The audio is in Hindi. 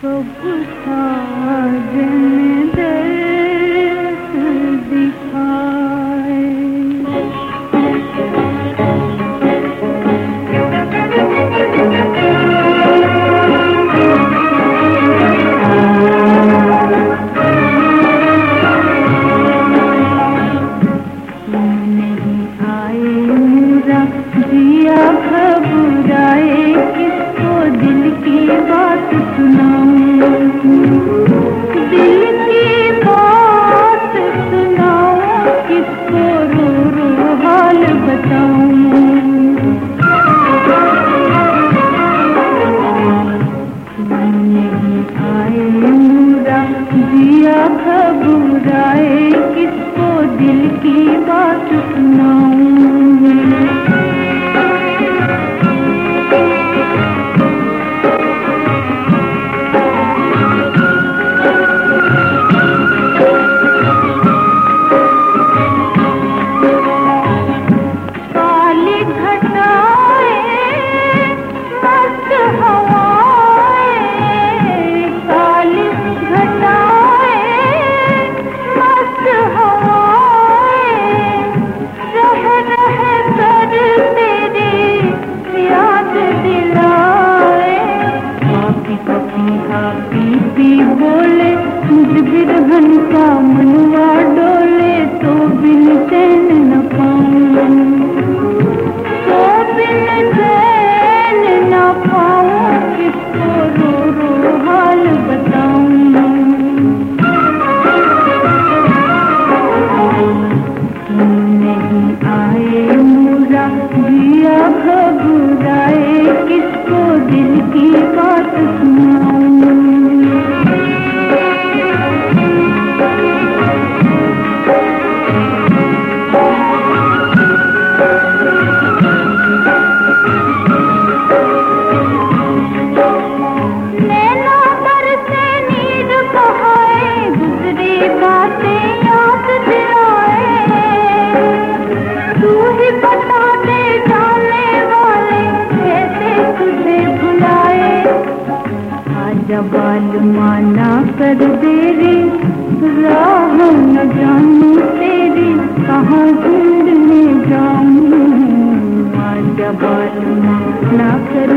प्रभु साजन जिया घबराए बिरहन का मनवा डोले जबाल माना कर देरी राह न जानू तेरी कहाँ ढूँढने जाऊँ? जबाल माना कर